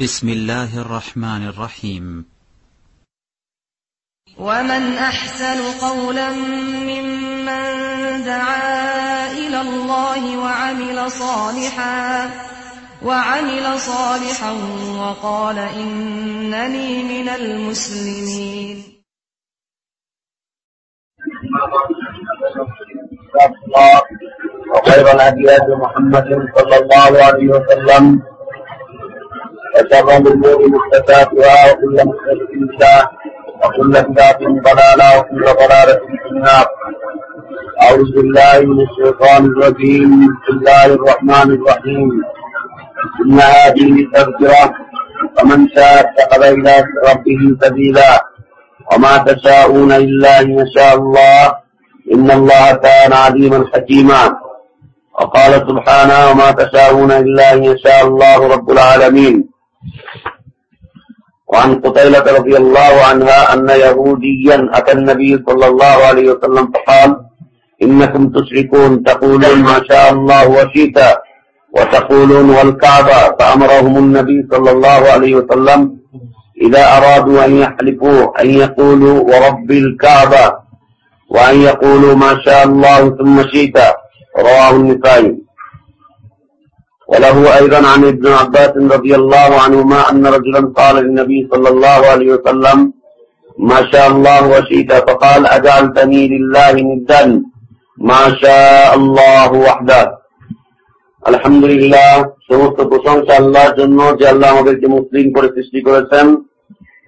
بسم الله الرحمن الرحيم. ومن أحسن قولا ممن دعا إلى الله وعمل صالحا وعمل صالحا وقال إنني من المسلمين. الله وخير الهدي هدي محمد صلى الله عليه وسلم. وشر الأمور محدثاتها وكل محدثه بدعه وكل بدعه ضلالة وكل ضلالة في النار. أعوذ بالله من الشيطان الرجيم. بسم الله الرحمن الرحيم. إن هذه تذكره فمن شاء اتخذ إلى ربه سبيلا وما تشاءون إلا أن يشاء الله. إن الله كان عليما حكيما. وقال سبحانه وما تشاءون إلا أن يشاء الله رب العالمين. وعن قتيلة رضي الله عنها أن يهوديا أتى النبي صلى الله عليه وسلم فقال إنكم تشركون تقولون ما شاء الله وشئت وتقولون والكعبة فأمرهم النبي صلى الله عليه وسلم إذا أرادوا أن يحلفوا أن يقولوا ورب الكعبة وأن يقولوا ما شاء الله ثم شئت رواه النسائي. وله أيضا عن ابن عباس رضي الله عنهما أن رجلا قال للنبي صلى الله عليه وسلم ما شاء الله وشئت فقال أجعلتني لله ندا ما شاء الله وحده আলহামদুলিল্লাহ সমস্ত প্রশংসা আল্লাহর জন্য যে আল্লাহ আমাদেরকে মুসলিম করে সৃষ্টি করেছেন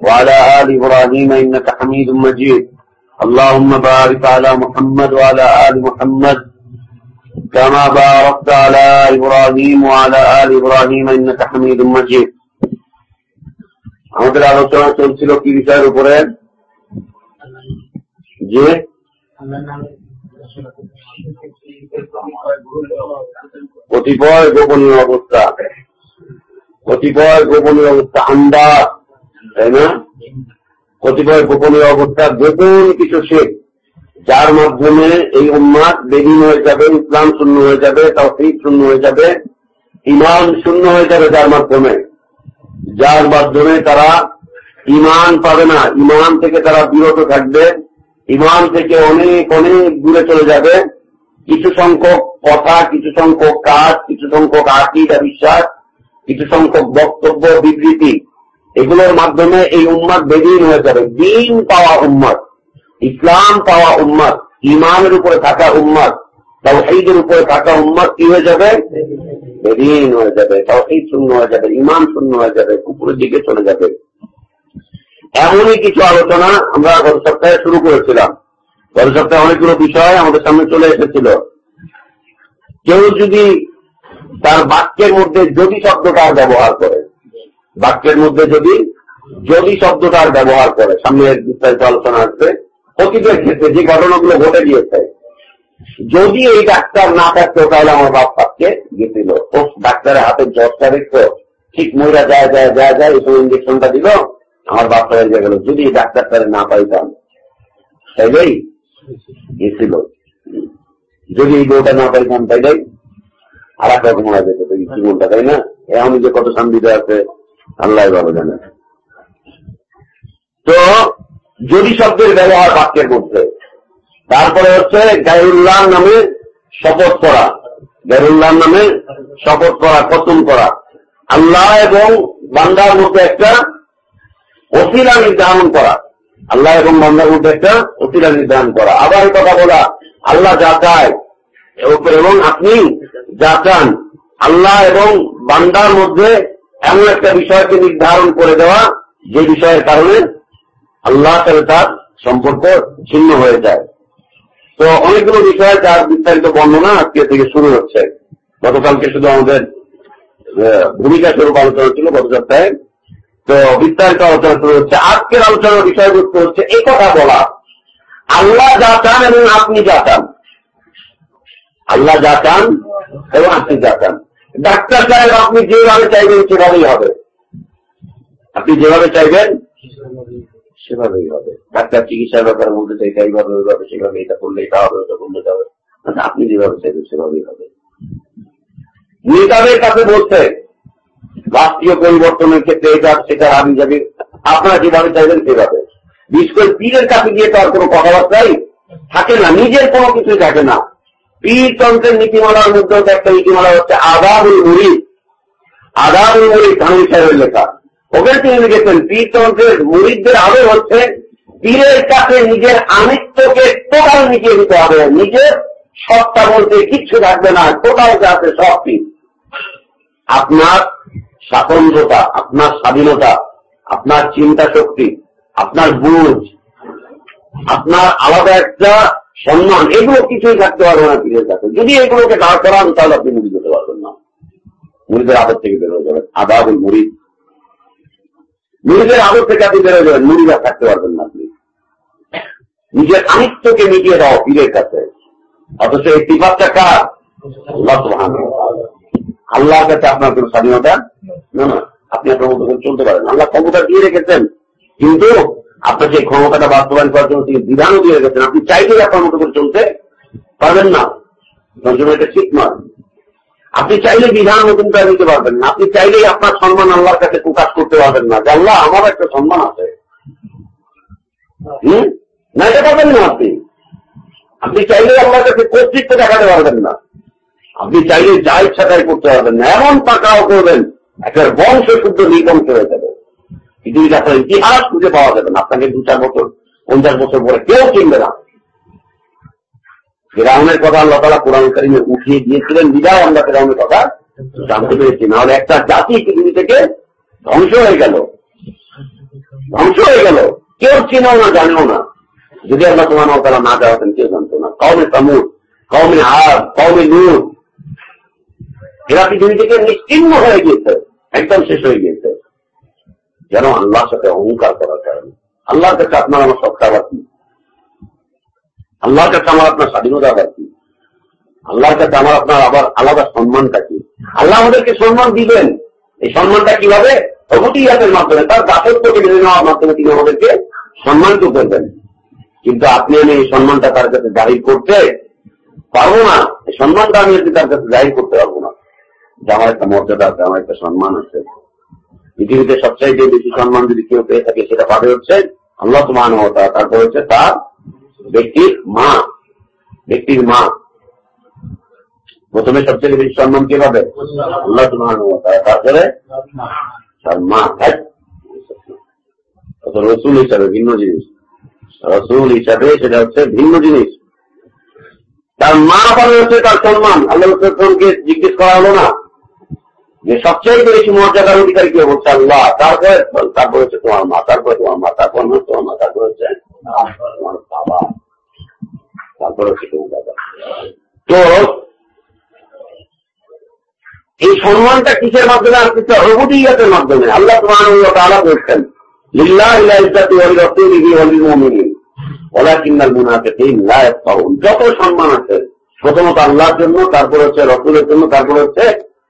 وعلى آل إبراهيم إنك حميد مجيد اللهم بارك على محمد وعلى آل محمد كما باركت على إبراهيم وعلى آل إبراهيم إنك حميد مجيد আমাদের আলোচনা চলছিল কি বিষয়ের উপরে যে কতিপয় গোপনীয় অবস্থা কতিপয় গোপনীয় অবস্থা আন্দা তাই না? কতিপয় গোপনীয় অবস্থা গোপন কিছু শেখ যার মাধ্যমে এই উম্মাদ বেদিন হয়ে যাবে, ইসলাম শূন্য হয়ে যাবে তফিক শূন্য হয়ে যাবে ইমান শূন্য হয়ে যাবে যার মাধ্যমে। যার মাধ্যমে তারা ইমান পাবে না। ইমান থেকে তারা বিরত থাকবে। ইমান থেকে অনেক অনেক দূরে চলে যাবে। কিছু সংখ্যক কথা, কিছু সংখ্যক কাজ, কিছু সংখ্যক আকিদা, বিশ্বাস, কিছু সংখ্যক বক্তব্য, বিবৃতি এগুলোর মাধ্যমে এই উম্মাদ বেদিন হয়ে যাবে। দিন পাওয়া উম্মাদ, ইসলাম পাওয়া উম্মাদ ইমানের উপরে থাকা উম্মাদ, তাওহিদের উপরে থাকা উম্মাদ কি হয়ে যাবে? বেদিন হয়ে যাবে, তাওহিদ শূন্য হয়ে যাবে ইমান শূন্য হয়ে যাবে কুকুরের দিকে চলে যাবে। এমনই কিছু আলোচনা আমরা গত সপ্তাহে শুরু করেছিলাম। গত সপ্তাহে অনেকগুলো বিষয় আমাদের সামনে চলে এসেছিল। কেউ যদি তার বাক্যের মধ্যে যদি শব্দটার ব্যবহার করে বাক্যের মধ্যে যদি যদি শব্দটার ব্যবহার করে, সামনে বিস্তারিত আলোচনা আসবে, অতীতের ক্ষেত্রে যে ঘটনাগুলো ঘটে গিয়েছে, যদি এই ডাক্তার না থাকতো, তাহলে আমার বাপ পাককে গেছিল। ও ডাক্তারের হাতে জ্বরটা দেখতো, ঠিক মহিলা যায় যায় যায় যায় এই ইঞ্জেকশনটা দিল, আমার বাপটা হয়ে গেল। যদি এই ডাক্তারটারে না পাইতাম, তাইলেই গেছিল। যদি এই বউটা না পাইতাম, তাইলেই আর এক রকম হয়ে যেত। জীবনটা তাই না? এখন যে কত শান্তিতে আছে আল্লাহ ভালো জানে। তো যদি শব্দের ব্যবহার বাক্যের মধ্যে, তারপরে হচ্ছে গায়ুল্লাহ নামে শপথ করা। গায়ুল্লাহ নামে শপথ করা কতম করা। আল্লাহ এবং বান্দার মধ্যে একটা অসিলা নির্ধারণ করা। আল্লাহ এবং বান্দার মধ্যে একটা অসিলা নির্ধারণ করা। আবার কথা বলা, আল্লাহ যা চায়, এবং আপনি যা চান, আল্লাহ এবং বান্দার মধ্যে এমন একটা বিষয়কে নির্ধারণ করে দেওয়া যে বিষয়ের কারণে আল্লাহ সাথে তার সম্পর্ক ছিন্ন হয়ে যায়। তো অনেকগুলো বিষয় যার বিস্তারিত বর্ণনা আজকে থেকে শুরু হচ্ছে। গতকালকে শুধু আমাদের ভূমিকা স্বরূপ আলোচনা ছিল গত সপ্তাহে। তো বিস্তারিত আলোচনা শুরু হচ্ছে। আজকের আলোচনার বিষয়বস্তু হচ্ছে এই কথা বলা। আল্লাহ যা চান এবং আপনি যা চান। আল্লাহ যা চান এবং আপনি যা চান। ডাক্তার সাহেব আপনি যেভাবে চাইবেন সেভাবেই হবে। আপনি যেভাবে চাইবেন সেভাবেই হবে। ডাক্তার চিকিৎসার ব্যাপারে বলতে চাই এইভাবে ওইভাবে সেভাবে এটা করলে এটা হবে ওটা করলে হবে। আচ্ছা, আপনি যেভাবে চাইবেন সেভাবেই হবে। নেতাদের কাছে বলছে রাষ্ট্রীয় পরিবর্তনের ক্ষেত্রে এটা সেটা আমি যাবে আপনারা যেভাবে চাইবেন সেভাবে। বিশেষ করে পীরের কাছে গিয়ে তো আর কোনো কথাবার্তাই থাকে না নিজের কোনো কিছুই থাকে না। পীর তন্ত্রের নীতিমালার মধ্যে একটা নীতিমালা হচ্ছে আদাবুল মুড়ি আদাবুল মুড়ি ধানুই সাহেবের লেখা। ওখানে তিনি লিখেছেন পীর তন্ত্রের মুড়িদদের আদর হচ্ছে পীরের কাছে নিজের আমিত্বকে টোটাল মিটিয়ে দিতে হবে। নিজের সত্তা বলতে কিচ্ছু থাকবে না, টোটাল আছে সব পীর। আপনার স্বাতন্ত্রতা, আপনার স্বাধীনতা, আপনার চিন্তা শক্তি, আপনার বুঝ, আপনার আলাদা একটা সম্মান, এগুলো কিছুই থাকতে পারবে না পীরের কাছে যদি এগুলোকে দাঁড় করান, তাহলে আপনি মুড়ি যেতে পারবেন না। মুড়িদের আদর থেকে বেরোয় যাবেন, আদাবুল মুড়ি। মুড়িদের আদর থেকে আপনি বেরোয় যাবেন, মুড়িরা থাকতে পারবেন না আপনি। নিজের আনিত্যকে মিটিয়ে দাও পীরের কাছে। অথচ এই টিপাতটা কার? আল্লাহর কাছে আপনার কোন স্বাধীনতা? না না। আপনি আপনার মতো চলতে পারেন। আল্লাহ ক্ষমতা দিয়ে রেখেছেন। কিন্তু আপনার সেই ক্ষমতাটা বাস্তবায়ন করার জন্য তিনি বিধানও দিয়ে রেখেছেন, আপনি চাইলেই আপনার মতো করে চলতে পারবেন না। জন্য এটা ঠিক নয়। আপনি চাইলে বিধান নতুন করে দিতে পারবেন না। আপনি চাইলেই আপনার সম্মান আল্লাহর কাছে প্রকাশ করতে পারবেন না। যে আল্লাহ, আমার একটা সম্মান আছে। হম? না, এটা পাবেন না আপনি। আপনি চাইলে আল্লাহর কাছে কর্তৃত্ব দেখাতে পারবেন না। আপনি চাইলে যা ইচ্ছা তাই করতে পারবেন না। এমন টাকাও করবেন, একটা বংশ শুদ্ধ নির্বংশ হয়ে যাবে। পৃথিবীতে আপনার ইতিহাস খুঁজে পাওয়া যাবে না। আপনাকে দু চার বছর, পঞ্চাশ বছর পরে কেউ চিনবে না। ফেরাউনের কথা আল্লাহ তালা কোরআন কারিমে উঠিয়ে দিয়েছিলেন, বিদায় আমরা ফেরাউনের কথা জানতে পেরেছি। নাহলে একটা জাতি পৃথিবী থেকে ধ্বংস হয়ে গেল। ধ্বংস হয়ে গেল। কেউ চিনেও না, জানেও না। যদি আল্লাহ তোমার তারা না দেওয়াতেন কেউ জানতো না। কমে তামুর কমে আর কমে নূর এরা পৃথিবী থেকে নিশ্চিন্ন হয়ে গিয়েছে। একদম শেষ হয়ে গিয়েছে। যেন আল্লাহর সাথে অহংকার করার কারণে। আল্লাহর কাছে আপনার আমার সত্তা বাকি আল্লাহর কাছে আমার আপনার স্বাধীনতা বাকি আল্লাহর কাছে আমার আপনার আবার আলাদা সম্মানটা কি আল্লাহ আমাদেরকে সম্মান দিবেন। এই সম্মানটা কীভাবে? অবতীয়াতের মাধ্যমে, তার দাসত্বকে মেনে নেওয়ার মাধ্যমে তিনি আমাদেরকে সম্মানিত করবেন। কিন্তু আপনি আমি এই সম্মানটা তার কাছে জাহির করতে পারব না। এই সম্মানটা আমি তার কাছে জাহির করতে পারব না। যে আমার একটা মর্যাদা আছে আমার একটা সম্মান আছে। পৃথিবীতে সবচাইতে বেশি সম্মান যদি কেউ পেয়ে থাকে, সেটা পাবে হচ্ছে আল্লাহ মান হতা তারপর হচ্ছে তার ব্যক্তির মা ব্যক্তির মা। প্রথমে সবচেয়ে বেশি সম্মান কে পাবে? আল্লাহ মান হতা তারপরে তার মা হ্যাঁ। রসুল হিসাবে ভিন্ন জিনিস। রসুল হিসাবে সেটা হচ্ছে ভিন্ন জিনিস। তার মা পাবে হচ্ছে তার সম্মান। আল্লাহ জিজ্ঞেস করা হলো না। যে সবচেয়ে বেশি মর্যাদার অধিকারী কে বলছে আল্লাহ? তারপরে তারপর হচ্ছে তোমার মা, তারপরে তোমার মা, তারপর না তোমার মা, তারপর হচ্ছে তোমার বাবা, তারপর হচ্ছে তোমার বাবা। তো এই সম্মানটা কিসের মাধ্যমে আসতেছে? অবুদিয়াতের মাধ্যমে। আল্লাহ তোমার তালা বলছেন যত সম্মান আছে, প্রথমত আল্লাহর জন্য, তারপর হচ্ছে রসুলের জন্য, তারপর হচ্ছে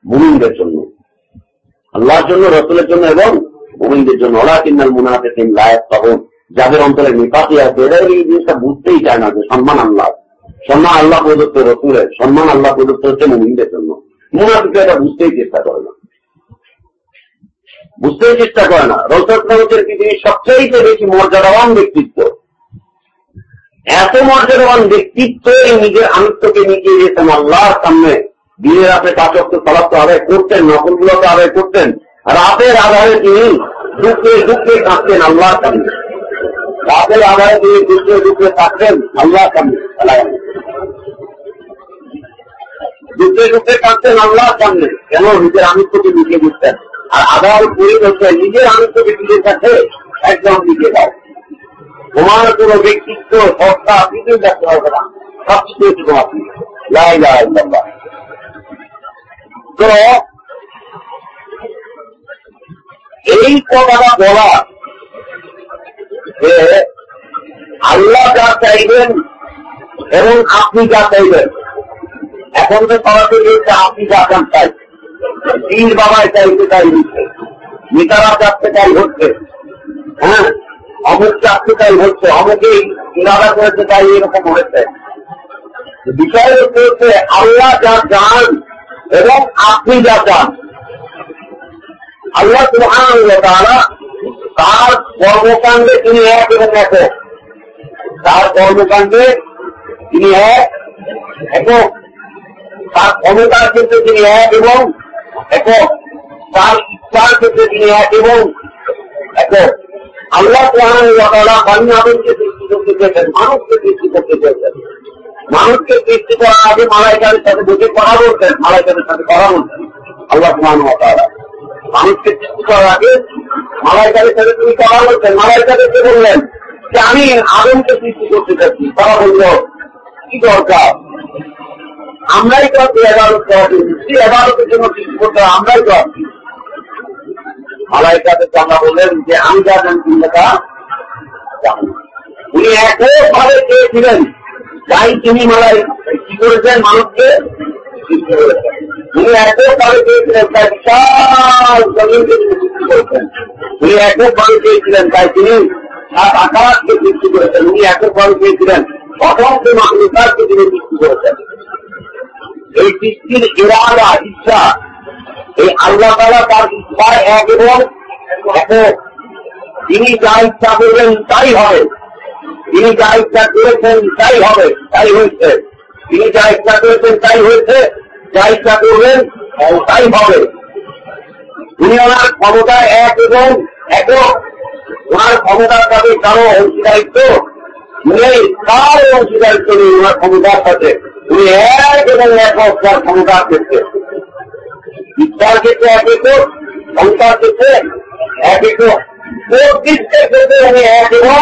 মুমিনদের জন্য। আল্লাহর জন্য, রসুলের জন্য এবং মুমিনদের জন্য। ওলাকিন্নাল মুনাফিকিন লা ইয়াফকাহুন। যাদের অন্তরে নিপাতি আছে এরা এই জিনিসটা বুঝতেই চায় না যে সম্মান আল্লাহ সম্মান আল্লাহ প্রদত্ত রসুলের, সম্মান আল্লাহ প্রদত্ত হচ্ছে মুমিনদের জন্য। মুনাফিকরা এটা বুঝতেই চেষ্টা করে না। বুঝতেই চেষ্টা করে না। রসুলের পৃথিবীর সবচেয়ে বেশি মর্যাদাবান ব্যক্তিত্ব? এত মর্যাদাবান ব্যক্তিত্ব এই নিজের আমিত্বকে নিয়ে যেতেন আল্লাহর সামনে। দিনের রাতে পাঁচক্ত সলাপ আদায় করতেন নকলগুলোকে আদায় করতেন, রাতের আধারে তিনি দুঃখে দুঃখে কাঁদতেন, আল্লাহর সামনে রাতের আধারে তিনি দুঃখে দুঃখে থাকতেন আল্লাহর সামনে দুঃখে দুঃখে কাঁদতেন, আল্লাহর সামনে কেন? নিজের আমিত্বকে লিখে দিতেন আর আধার পরে বলতে নিজের আমিত্বকে নিজের কাছে একদম লিখে দাও তোমার কোন ব্যক্তিত্ব, সত্তা, কিছুই দেখতে পারবে না। সব কিছু তোমার লাই লাই তো এই কথাটা বলা যে আল্লাহ যা চাইবেন এবং আপনি যা চাইবেন। এখন তো সরাসরি হচ্ছে আপনি যা চান চাই পীর বাবায় চাইতে তাই হচ্ছে মিতারা চাচ্ছে তাই হচ্ছে হ্যাঁ? অমুক চাচ্ছে তাই হচ্ছে, অমুকেই ইরাদা করেছে তাই এরকম হয়েছে। বিষয় হচ্ছে আল্লাহ যা চান এবং আপনি যা চান। আল্লাহ তারা তার কর্মকাণ্ডে তিনি এক এবং একক। তার কর্মকাণ্ডে তিনি এক, একক। তার ক্ষমতার ক্ষেত্রে তিনি এক এবং একক। তার ইচ্ছার ক্ষেত্রে তিনি এক এবং একক। আল্লাহ সুহানা বাণী আদমকে সৃষ্টি করতে চেয়েছেন, মানুষকে সৃষ্টি করতে চেয়েছেন। মানুষকে সৃষ্টি করার আগে মালাইকারের সাথে বসে কথা বলতেন মালাইকারের সাথে কথা বলতেন। আল্লাহ সুহান মানুষকে সৃষ্টি করার আগে মালাইকারের সাথে তিনি কথা বলছেন মালাইকাদেরকে বললেন? যে আমি আদমকে সৃষ্টি করতে চাচ্ছি। তারা বলল, কি দরকার? আমরাই তো এগারো এগারোতের জন্য সৃষ্টি করতে আমরাই তো আছি মালাইকাদেরকে আমরা বললেন যে, আমি যা জানি তা উনি একভাবে চেয়েছিলেন যাই তিনি মালাই কি করেছেন? মানুষকে চেয়েছিলেন তাই বিশাল জমিনকে সৃষ্টি করেছেন। চেয়েছিলেন তাই তিনি সাত আকাশকে সৃষ্টি করেছেন। উনি চেয়েছিলেন অসংখ্য মানুষকে তিনি সৃষ্টি করেছেন। এই সৃষ্টির এরাদা, ইচ্ছা, এই আল্লাহ তার ইচ্ছায় এক এবং তিনি যা ইচ্ছা করবেন তাই হবে। তিনি যা ইচ্ছা করেছেন তাই হবে, তাই হয়েছে। তিনি যা ইচ্ছা করেছেন তাই হয়েছে, যা ইচ্ছা করবেন তাই হবে। তিনি ওনার ক্ষমতায় এক এবং একক। ওনার ক্ষমতার সাথে কারও অংশীদারিত্ব নেই, কারও অংশীদারিত্ব নেই ওনার ক্ষমতার সাথে। উনি এক এবং একক তার ক্ষমতার ক্ষেত্রে। ইচ্ছার ক্ষেত্রে এক একক ক্ষমতার ক্ষেত্রে এক একক। প্রত্যেকের ক্ষেত্রে উনি এক এবং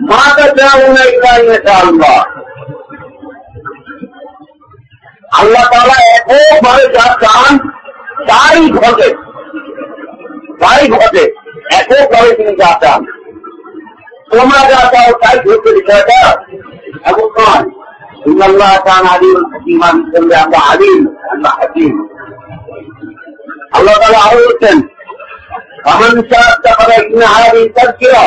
ما تشاءون الا ان يشاء الله আল্লাহ তারা একভাবে যা চান তাই ঘটে তাই ঘটে এককভাবে তিনি যা চান তোমরা যা চাও তাই ঘটবে বিষয়টা এমন নয় আল্লাহ চান আলিম হাকিমান করলে আমরা আলিম আমরা হাকিম আল্লাহ তালা আরো বলছেন فمن شاء اتخذ إن هذه تذكرة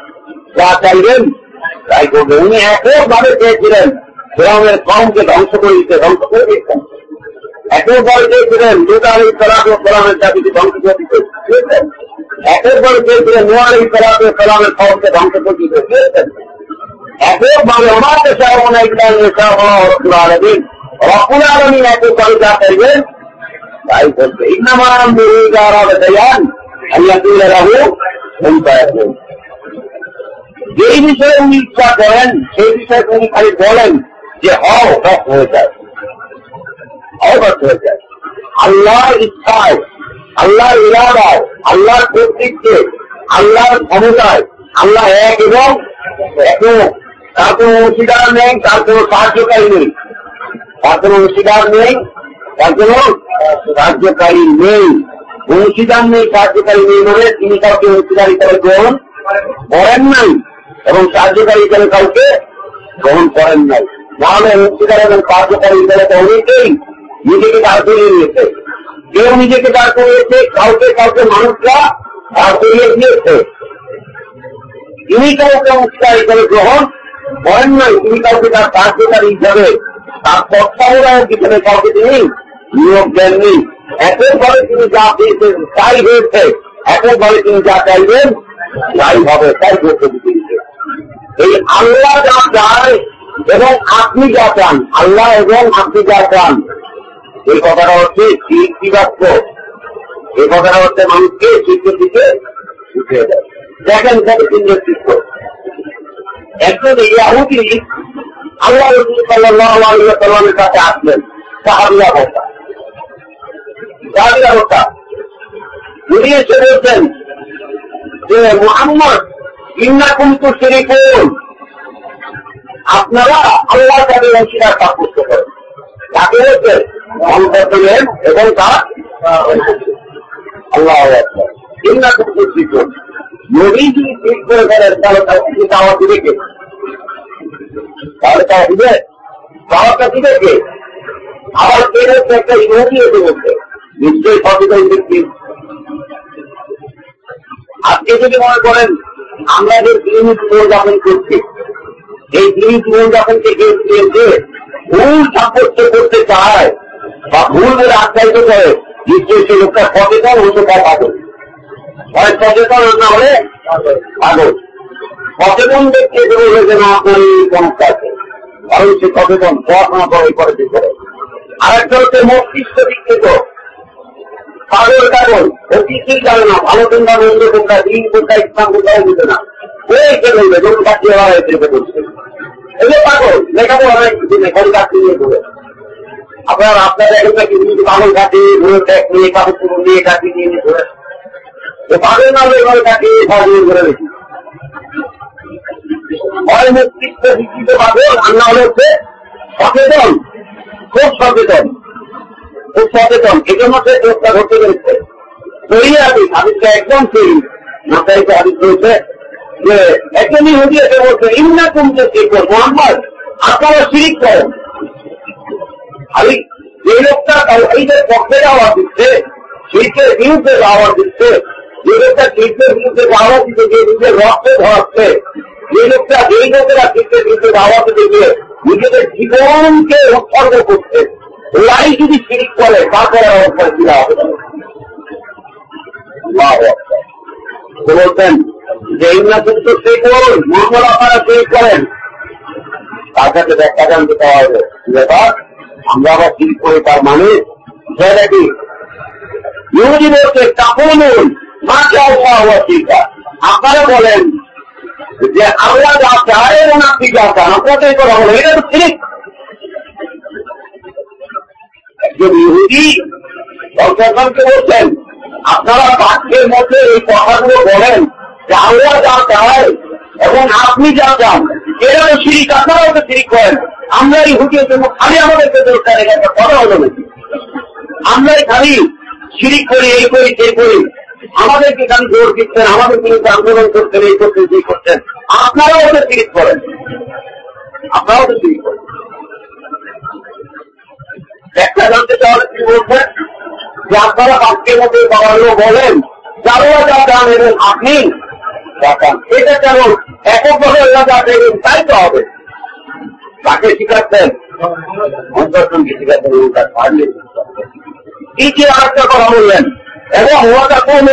যা চাইবেন, তাই করবে উনি এককভাবে চেয়েছিলেন, গ্রামের কমকে ধ্বংস করে দিতে, ধ্বংস করে দিচ্ছেন এককভাবে চেয়েছিলেন দুধ আলী সালাম সালামের জাতিকে ধ্বংস করে দিতে। দিয়েছেন। এককভাবে চেয়েছিলেন নোয়া আলী সালাম সালামের কমকে ধ্বংস করে দিতে। দিয়েছেন। এককভাবে আমাদের সাহনা ইসলাম রকুল আলমিন এককভাবে যা চাইবেন, তাই বলবে ইন্নামান মুরিদারা বেদায়ান আল্লাহ রাহু হুম যেই বিষয়ে উনি ইচ্ছা করেন সেই বিষয়ে উনি খালি বলেন যে হও সব হয়ে যায়। অবগত হয়ে যায়। আল্লাহর ইচ্ছায়, আল্লাহর ইরাদায়, আল্লাহর কর্তৃত্বে, আল্লাহর ক্ষমতায়, আল্লাহ এক এবং একক তার কোন অংশীদার নেই, তার কোনো সাহায্যকারী নেই। তার কোন অংশীদার নেই, তার কোন সাহায্যকারী নেই। অংশীদার নেই সাহায্যকারী নেই বলে তিনি কাউকে অংশীদার হিসাবে গ্রহণ করেন নাই। এবং কার্যকারী হিসেবে কাউকে গ্রহণ করেন নাই। নাহলে অংশীদার এবং কার্যকারী হিসেবে অনেকেই নিজেকে দাঁড় করিয়ে নিয়েছে। কেউ নিজেকে দাঁড় করিয়েছে, কাউকে কাউকে মানুষরা দাঁড় করিয়ে দিয়েছে। তিনি কাউকে অংশীদার হিসাবে গ্রহণ করেন নাই, তিনি কাউকে তার কার্যকারী হিসাবে, তার তত্ত্বাবধায়ক হিসেবে কাউকে তিনি নিয়োগ দেননি। একইভাবে তিনি যা পেয়েছেন তাই হয়েছে একইভাবে তিনি যা চাইবেন তাই হবে, তাই করতে দিতে এই আল্লাহ যা চায় এবং আপনি যা চান, আল্লাহ এবং আপনি যা চান। এই কথাটা হচ্ছে বাক্য এই কথাটা হচ্ছে মানুষকে শিক্ষের দিকে উঠে দেখেন কত সুন্দর চিত্র একজন ইয়াহুদি আল্লাহ সাল্লামের কাছে আসলেন সাহাবিয়া অবস্থা সাহাবিয়া অবস্থা উনি এসে বলছেন যে, মোহাম্মদ ইন্না কিন্তু শিরিকুন আপনারা আল্লাহ তাদের অংশীদার কাজ করতে পারেন। তাকে বলছে মোহাম্মদ এবং তার আল্লাহ ইন্না কিন্তু শিরিকুন নদী যদি ঠিক করে ফেলেন তাহলে তার কিছু দাওয়া দিবে কে? তাহলে তা দিবে দাওয়াটা দিবে কে? আবার কে হচ্ছে একটা ইহুদি এসে বলছে, নিশ্চয়ই সচেতন ব্যক্তি। আজকে যদি মনে করেন আমরা যে দিন জীবনযাপন করছি। এই দিন জীবনযাপনকে কেউ যে ভুল সাব্যস্ত করতে চায় বা ভুল বলে আখ্যায়িত করে, নিশ্চয়ই সে লোকটা সচেতন হতে পারে হয় সচেতন না হলে পাগল। সচেতন ব্যক্তি বলবে যে না আপনার এই সমস্যা কারণ সে সচেতন, পড়াশোনা করে করে। আর একটা হচ্ছে মস্তিষ্ক বিকৃত। কাগল ও কিছুই জানে না? ভালো কোনটা মন্দ কোনটা দিন কোনটা ইসলাম কোনটাও দিতে না। ওই কে বলবে হওয়া হয়েছে এগুলো পাগল কিছু নেই কাছে নিয়ে ঘুরে। আপনার আপনার কিছু পাগল ঘুরে ট্যাক নিয়ে নিয়ে নিয়ে ঘুরে। পাগল না হলে রেখি হয় মস্তিষ্ক পাগল, আর না হলে হচ্ছে সচেতন। খুব সচেতন। সচেতন এই জন্য সে চেষ্টা করতে পেরেছে তৈরি একদম তৈরি মাথায় তো রয়েছে যে হুদিয়েছে বলছে ইমনা কমতে শিখব মোহাম্মদ আপনারা শিরিক করেন যে লোকটা পক্ষে আওয়াজ দিচ্ছে শিল্পের বিরুদ্ধে আওয়াজ দিচ্ছে, যে লোকটা শিল্পের বিরুদ্ধে আওয়াজ দিতে গিয়ে নিজের রক্তে ধরাচ্ছে, যে লোকটা যেই লোকেরা শিল্পের বিরুদ্ধে আওয়াজ দিতে গিয়ে নিজেদের জীবনকে উৎসর্গ করছে। ওরাই যদি শিরিক করে তারপরে অবস্থা কি হবে? যে আপনারা সেই করেন তার কাছে দেখা জানতে পাওয়া ব্যাপার আমরা আবার শিরিক করি তার মানে বলছে চিন্তা আপনারা বলেন যে আল্লাহ যা চায় এবং আপনি যা চান আপনাদের কথা বলেন এটা তো ঠিক একজন ইহুদি সরকারকে বলছেন আপনারা বাক্যের মধ্যে এই কথাগুলো বলেন, যে আল্লাহ যা চায় এবং আপনি যা চান, এরা তো সিঁড়ি আপনারাও তো সিঁড়ি করেন। আমরা ইহুদির জন্য খালি আমাদেরকে দরকার এটা কথা হলো নাকি? আমরাই খালি সিঁড়ি করি, এই করি সেই করি। আমাদেরকে খালি জোর দিচ্ছেন আমাদের বিরুদ্ধে আন্দোলন করছেন, এই করছেন, সেই করছেন। আপনারাও ওদের সিরিজ করেন। আপনারাও তো সিরিজ করেন। একটা জানতে চাওয়ার কি বলছেন যে আপনারা বাক্যের মধ্যে বাবাগুলো বলেন যারা যা চান এবং আপনি এটা কেন এককভাবে ওরা যা দেবেন, তাই তো হবে। তাকে শিখাচ্ছেন? এবং কথা বললেন, এবং ওটা কোন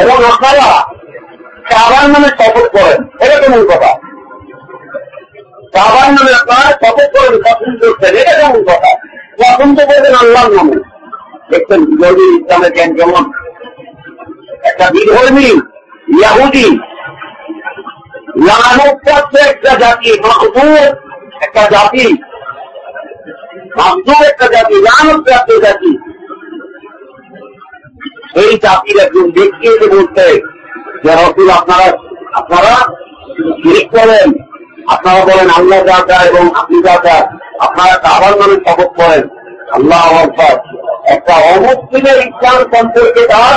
এবং আপনারা কাবার নামে শপথ করেন। এটা কেমন কথা। কাবার নামে আপনারা শপথ করেন পছন্দ করছেন, এটা কেমন কথা। পছন্দ করবেন আল্লাহর নামে। দেখছেন বিধর্মী ইসলামের জ্ঞান কেমন? একটা বিধর্মী, ইয়াহুদি লানপ্রাপ্ত একটা জাতি মাহবুব একটা জাতি মাহবুব একটা জাতি লানপ্রাপ্ত জাতি। সেই জাতির একজন ব্যক্তি এসে বলতে যে রসুল, আপনারা আপনারা শিরিক করেন আপনারা বলেন, আল্লাহ যা চায় এবং আপনি যা চায় আপনারা কাবার নামে শপথ করেন, আল্লাহ আকবর একটা অমুসলিমের ইসলাম সম্পর্কে তার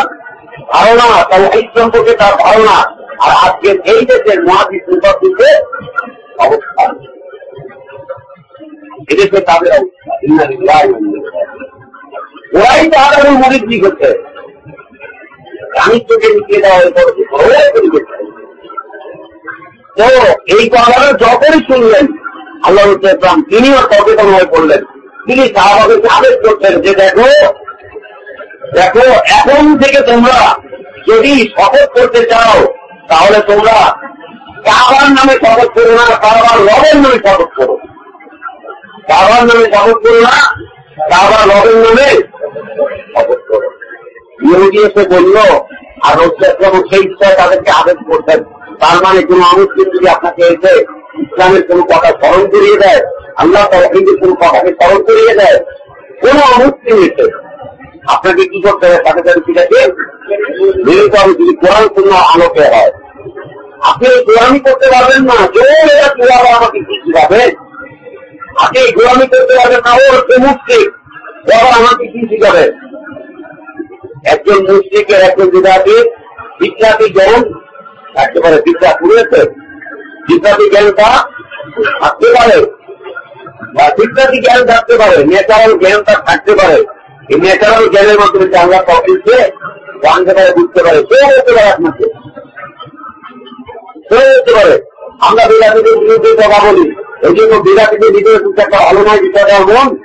ধারণা, তার এই সম্পর্কে তার ধারণা, আর আজকে এই দেশের মহাদিস মুসলিমকে অবস্থা এদেশে তাদের অবস্থা ওরাই তো আগামী মরিদ হচ্ছে আমি তোকে নিয়ে দেওয়া হয়ে পড়েছে তো এই কথাটা যখনই শুনলেন আল্লাহ ইসলাম, তিনিও সচেতন হয়ে পড়লেন তিনি সাহাবাদেরকে আদেশ করছেন যে, দেখো দেখো, এখন থেকে তোমরা যদি শপথ করতে চাও, তাহলে তোমরা কাবার নামে শপথ করো না কারবার লবের নামে শপথ করো। কাবার নামে শপথ করো না, কাবার লবের নামে শপথ করো। ইহুদি এসে বলল, আর রোজাম সেই বিষয়ে তাদেরকে আদেশ করতেন তার মানে কোন অমুসলিম যদি আপনাকে এসে ইসলামের কোন কথা স্মরণ করিয়ে দেয়, আল্লাহ তহিদের কোন কথাকে স্মরণ করিয়ে দেয়, কোন অমুসলিম এসে আপনাকে কি করতে হবে? তাকে তাদের ঠিক আছে হবে যদি কোরআন শূন্য আলোকে হয়। আপনি এই গোলামি করতে পারবেন না। জোর এরা চুয়াবে আমাকে কি শিখাবে? আপনি এই গোলামি করতে পারবেন না। ও হচ্ছে মুসলিম বাবা আমাকে কি শিখাবে? একজন মুসলিমের একজন বিদ্যার্থী বিদ্যার্থী জ্ঞান পারে বিদ্যা পুড়েছে বিদ্যার্থী জ্ঞানটা থাকতে পারে? বা বিদ্যার্থী জ্ঞান থাকতে পারে? ন্যাচারাল জ্ঞানটা থাকতে পারে। এই ন্যাচারাল জ্ঞানের মাধ্যমে যে আল্লাহ তফিলকে জানতে পারে, বুঝতে পারে সে হতে পারে আপনাকে। হতে পারে। আমরা বিরাটিদের বিরুদ্ধে কথা বলি। এই জন্য বিরাটিদের ভিতরে একটা ভালো নয় বিষয়টা এমন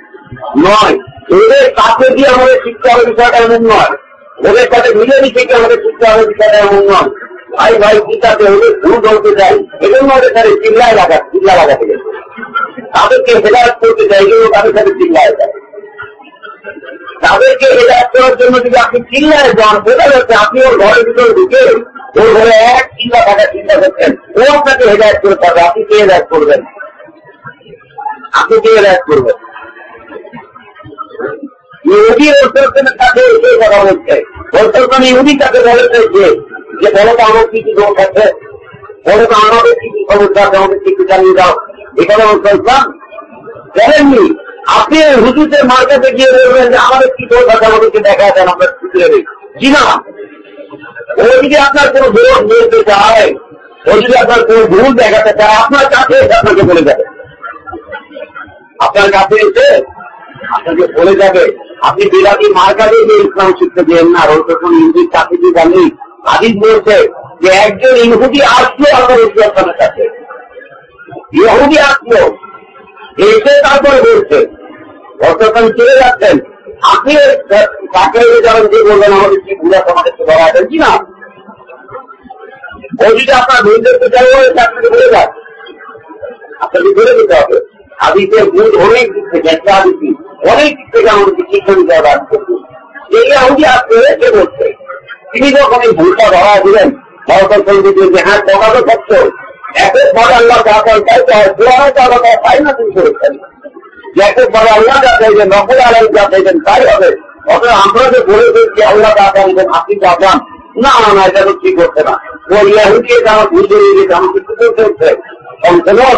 নয়। এদের কাছে দিয়ে আমাদের শিক্ষা হবে বিষয়টা এমন নয়। ওদের সাথে মিলেমিশে আমাদের শিক্ষা হবে বিষয়টা এমন নয়। ভাই ভাই চিন্তাতে ওদের ভুল ধরতে চাই। এজন্য ওদের সাথে চিল্লায় লাগা, চিল্লা লাগাতে গেছে তাদেরকে হেদায়ত করতে চাই এজন্য তাদের সাথে চিল্লায় যায়। তাদেরকে হেদায়ত করার জন্য যদি আপনি চিল্লায় যান, বোঝা যাচ্ছে আপনি ওর ঘরের ভিতরে ঢুকে ওর ঘরে এক চিন্তা থাকার চিন্তা করছেন। ও আপনাকে হেদায়ত করে পারবে, আপনি কে হেদায়ত করবেন? আপনি কে হেদায়ত করবেন? ইহুদি ওসরকানের সাথে কথা বলছে? ওসরকান ইহুদি তাকে বলেছে যে যে বলো তো আমার কিছু দোষ আছে বলো তো আমাদের কিছু সমস্যা আছে? আমাদের কিছু জানিয়ে দাও। কথা বলছিলাম জানেননি আপনি হুজুরের মার্কেটে গিয়ে বলবেন যে আমাদের কি দোষ আছে? আমাদেরকে দেখা দেন, আমরা খুঁজে নেই। কি না। ও যদি আপনার কোন দোষ বলতে চায়, ও যদি আপনার কোন ভুল দেখাতে চায়, আপনার কাছে এসে আপনাকে বলে যাবে। আপনার কাছে এসে আপনাকে বলে যাবে, আপনি বিরাটি মার্কাজে যে ইসলাম শিখতে দেন না ওর কোন ইহুদির কাছে যে জানি আদিজ বলছে যে একজন ইহুদি আসলো আমার ইসলামের কাছে ইহুদি আসলো। এসে তারপরে বলছে অর্থাৎ চলে যাচ্ছেন। আপনি তাকে যাবেন, যে বলবেন আমাদের কি ভুল আছে? আমাদের ধরা আছেন কি না? ও যদি আপনার ভুল দেখতে চাই হয়েছে আপনাকে বলে যান আপনাকে বলে দিতে হবে। আদিতের ভুল অনেক দিক থেকে, একটা অনেক দিক থেকে আমাদেরকে শিক্ষা দিতে হবে আজকে। এই আহুদি আসতে সে বলছে তিনি যখন এই ভুলটা ধরা দিলেন ভারতের সঙ্গীতে যে হ্যাঁ কথা তো সত্য একের পরে আল্লাহ যা করে চাইতে হয়, পুরানো তো আল্লাহ তাই না তিনি করেছেন একের পরে আল্লাহ যা চাইবেন, নকল আলাই যা চাইবেন, তাই হবে। অথবা আমরা যে বলে দিচ্ছি, আল্লাহ যা চাইবেন আপনি যা চান, না না এটা তো ঠিক হচ্ছে না। ও ইয়াহুকে আমার ভুল ধরিয়ে দিয়েছে আমাকে কি করতে হচ্ছে। সংশোধন,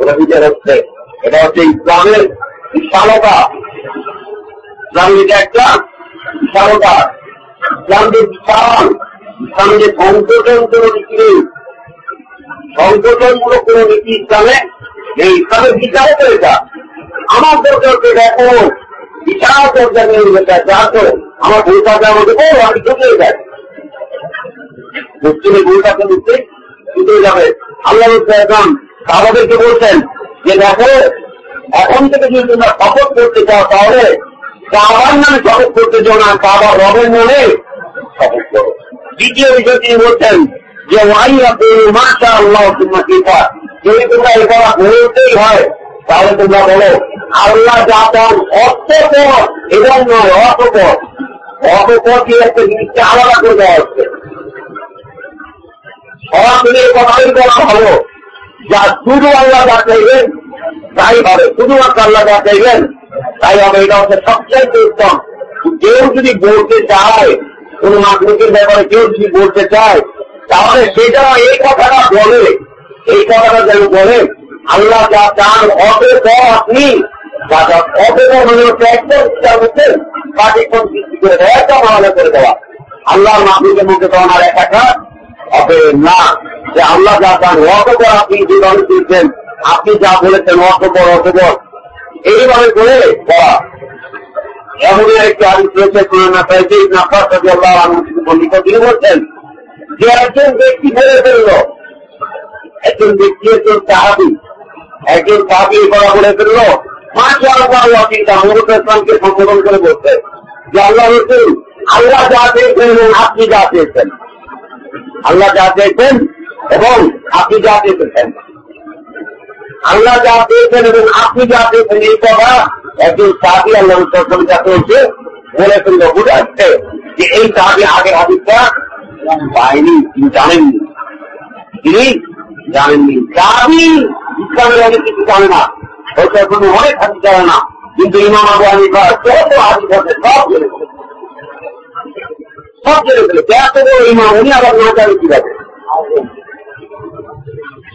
ওরা বিচার হচ্ছে। এটা হচ্ছে ইসলামের বিশালতা। ইসলামের এটা একটা বিশালতা ইসলাম যে বিশাল ইসলাম যে সংকোচন কোন নীতি নেই। সংকোচনমূলক কোন নীতি ইসলামে ইসলামের এটা আমার দেখো দরকার যা তো আমার ভূমিকাকে আমাকে আমি ঢুকে যাই মুসলিমের ভূমিকাকে ছুটে যাবে আল্লাহ তাদেরকে বলছেন যে দেখো, এখন থেকে যদি তোমরা শপথ করতে চাও তাহলে কাবার নামে শপথ করতে চাও না, কাবার রবের নামে শপথ করো। দ্বিতীয় বিষয় তিনি বলছেন যে ওয়াই মাসা আল্লাহ তোমার কৃপা যদি তোমরা এ কথা বলতেই হয়, তাহলে তোমরা বলো, আল্লাহ যা চান অর্থপর এবং নয় অর্থপর অর্থপর দিয়ে একটা জিনিসকে আলাদা করে দেওয়া হচ্ছে? সরাসরি কথাই বলা ভালো। যা শুধু আল্লাহ যা চাইবেন, তাই হবে। শুধুমাত্র আল্লাহ যা চাইবেন তাই হবে, এটা হচ্ছে সবচেয়ে উত্তম। কেউ যদি বলতে চায়, কোন মাতৃকের ব্যাপারে কেউ যদি বলতে চায়, তাহলে সেটা এই কথাটা বলে, এই কথাটা যেন বলে, আল্লাহ যা চান অতে পর আপনি আল্লাহর মাতৃকের মধ্যে তখন আর একা হবে না, যে আল্লাহ যা চান অতপর আপনি যে আপনি যা বলেছেন অতপর অতপর এইভাবে করে করা এমনই একটি আদিত রয়েছে করোনা পাইতে নাফার সাথে আল্লাহ বর্ণিত। তিনি বলছেন, যে একজন ব্যক্তি বলে ফেলল, একজন ব্যক্তি একজন সাহাবি একজন সাহাবি করা বলে ফেলল মাসা আল্লাহ চিন্তা মমতা ইসলামকে সম্বোধন করে বলছে যে আল্লাহ রসুল আল্লাহ যা চেয়েছেন এবং আপনি যা চেয়েছেন। আল্লাহ যা চেয়েছেন এবং আপনি যা চেয়েছেন। আল্লাহ যা পেয়েছেন এবং আপনি যা পেয়েছেন এই কথা একজন সাহাবি আল্লাহ কাছে এসে বলে ফেলল বুঝাচ্ছে যে এই সাহাবি আগের হাদিসটা পায়নি, তিনি জানেননি। তিনি জানেননি। সাহাবি ইসলামের অনেক কিছু জানে না, হয়তো এখন অনেক হাদিস জানে না, কিন্তু ইমাম আবু হানিফা যত হাদিস আছে সব জেনে। সব জেনে ফেলেছে। এত বড় ইমাম, উনি আবার না জানে কীভাবে?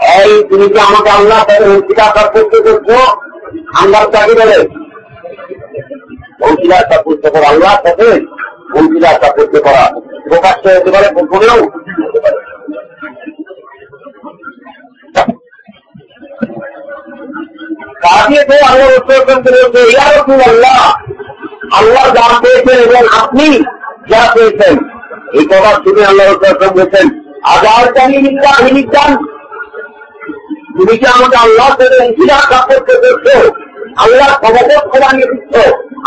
এই, তুমি কি আমাকে আল্লাহ তাদের অঙ্কিতাকার করতে করছ আল্লাহ তাকে বলে অঙ্কিদার করতে করা আল্লাহ সাথে অঙ্কিদার করতে করা প্রকাশ্য হতে পারে। কাজে আল্লাহ আল্লাহ আল্লাহ পেয়েছেন আপনি যা পেয়েছেন। এই কথা শুনে আল্লাহ বলছেন, আজার জানি। হিনিদান তুমি কি আমাকে আল্লাহ থেকে অংশীদার করতে করছ আল্লাহ ক্ষমতা ক্ষমানিয়ে দিচ্ছ?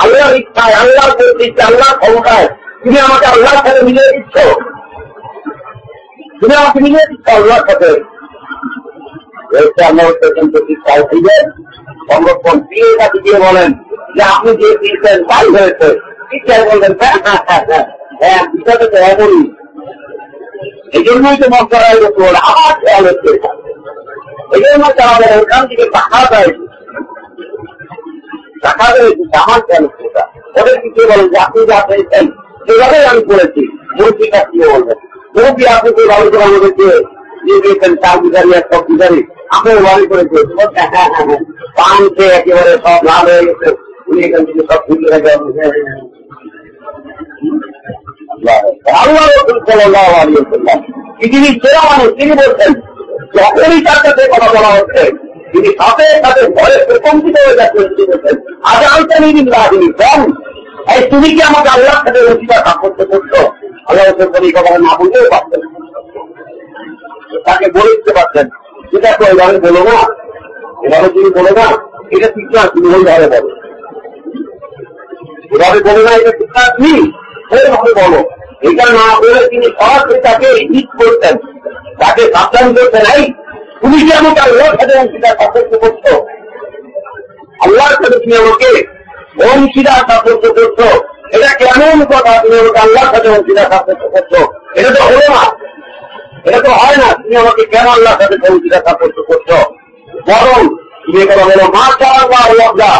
আল্লাহর ইচ্ছায়, আল্লাহর কর্তৃত্বে আল্লাহর ক্ষমতায় তুমি আমাকে আল্লাহর সাথে মিলিয়ে দিচ্ছ? তুমি আমাকে মিলিয়ে দিচ্ছ আল্লাহর সাথে? আল্লাহ বলেন যে আপনি যে দিয়েছেন তাই হয়েছে। বলবেন হ্যাঁ হ্যাঁ হ্যাঁ হ্যাঁ হ্যাঁ তো এই জন্যই তো মন্ত্রালয় উপর আবার খেয়াল হচ্ছে। জন্য তারা বলে ওখান থেকে টাকা দেয়। টাকা রয়েছে আমার কেন সেটা? ওদের কিছু বলেন যে আপনি যা পেয়েছেন সেভাবেই আমি করেছি। দিয়ে বলবেন আপনি যে বাড়ি করে আমাদেরকে দিয়ে দিয়েছেন, চার বিঘারি সব বিঘারি। করেছে হ্যাঁ হ্যাঁ হ্যাঁ পান খেয়ে একেবারে সব হয়ে গেছে। উনি এখান থেকে সব আলী সাল্লাম পৃথিবীর সেরা মানুষ, তিনি বলছেন যখনই তার সাথে কথা বলা হচ্ছে, তিনি সাথে সাথে ভয়ে প্রকম্পিত হয়ে বলছেন, আজ আলতা নিদিন রাহিনী কম এই তুমি কি আমাকে আল্লাহর সাথে অধিকার সাব্যস্ত করছ আল্লাহ এই কথা না বলতেও পারতেন তাকে বলে দিতে পারছেন সেটা তো এভাবে বলো না, এভাবে তুমি বলো না, এটা ঠিক না, তুমি ওইভাবে বলো। এভাবে বলো না, এটা ঠিক না, তুমি ওইভাবে বলো। এটা না বলে তিনি সরাসরি তাকে হিট করতেন তাকে সাবধান করতেন এই তুমি কি আমাকে আল্লাহর সাথে অংশীদার সাব্যস্ত করছ আল্লাহর সাথে তুমি আমাকে অংশীদার সাব্যস্ত করছ এটা কেমন কথা? তুমি আমাকে আল্লাহর সাথে অংশীদার সাব্যস্ত করছ এটা তো হলো না। এটা তো হয় না তুমি আমাকে কেন আল্লাহর সাথে অংশীদার সাব্যস্ত করছ বরং তুমি কথা বলো মা চাওয়া আল্লাহ যা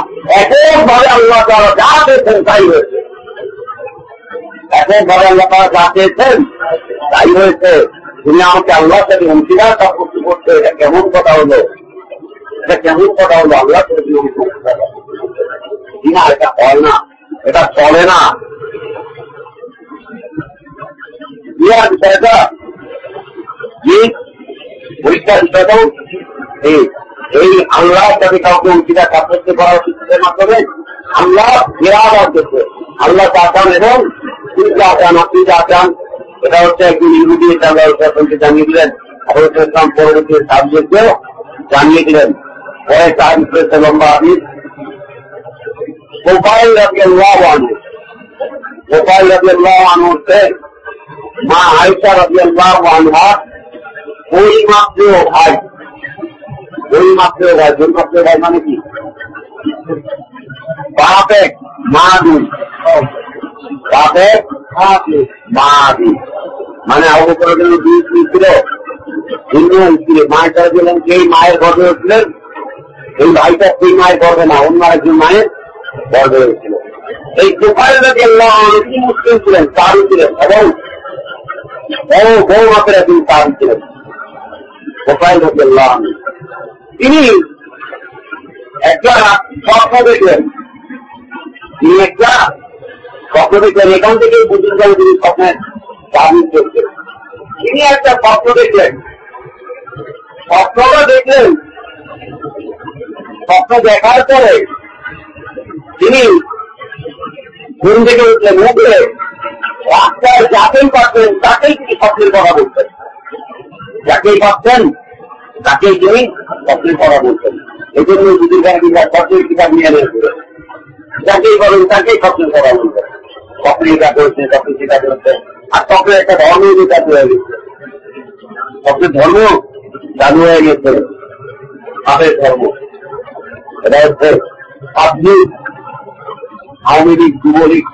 এককভাবে আল্লাহ তারা যা পেয়েছেন তাই হয়েছে। এককভাবে আল্লাহ তারা যা পেয়েছেন তাই হয়েছে। তুমি আমাকে আল্লাহর সাথে অংশীদার সাব্যস্ত করছ এটা কেমন কথা হলো? এটা কেমন কথা হলো? আল্লাহ সাথে অংশীদার এটা হয় না। এটা চলে না। আল্লাহ আল্লাহ আল্লাহ চা চান এবং তুই যা চান আপনি যা চান এটা হচ্ছে একদিন ইহুদি, এটা আল্লাহ রসুলকে জানিয়ে দিলেন। ইসলাম পরবর্তী সাবজেক্টেও জানিয়ে দিলেন। পরে তারিখ রয়েছে লম্বা হচ্ছে মা ভাই ওই মাত্র ভাই। দুই ভাই মানে কি? বাপে মা দুই। দুই মানে স্ত্রী মায়ের দিলেন যেই মায়ের গর্বে হচ্ছিলেন এই ভাইটা সেই মায়ের গর্বে না, অন্য একজন মায়ের গর্বে হয়েছিল। এই আল্লাহ অনেকই মুসলিম ছিলেন তারই ছিলেন এবং মাপের একজন তারই ছিলেন। তিনি একটা স্বপ্ন দেখলেন তিনি একটা স্বপ্ন দেখলেন এখান থেকে বুঝতে পারেন তিনি স্বপ্নের দাবি করছেন। তিনি একটা স্বপ্ন দেখলেন স্বপ্নটা দেখলেন। স্বপ্ন দেখার পরে তিনি ঘুম থেকে উঠলেন উঠে রাস্তায় যাকেই পাচ্ছেন তাকেই তিনি স্বপ্নের কথা বলতেন। যাকেই পাচ্ছেন তাকেই তিনি স্বপ্নের কথা বলতেন। এই জন্য দুদিন স্বপ্নের কিতাব নিয়ে যাকেই বলেন তাকেই স্বপ্নের কথা বলতেন। এটা করেছে চিন্তা করেছেন আর স্বপ্নের একটা ধর্ম চালু হয়ে গেছে। ধর্ম চালু হয়ে গেছে। পাপের ধর্ম। এটা হচ্ছে আপনি আওয়ামী লীগ যুবলীগ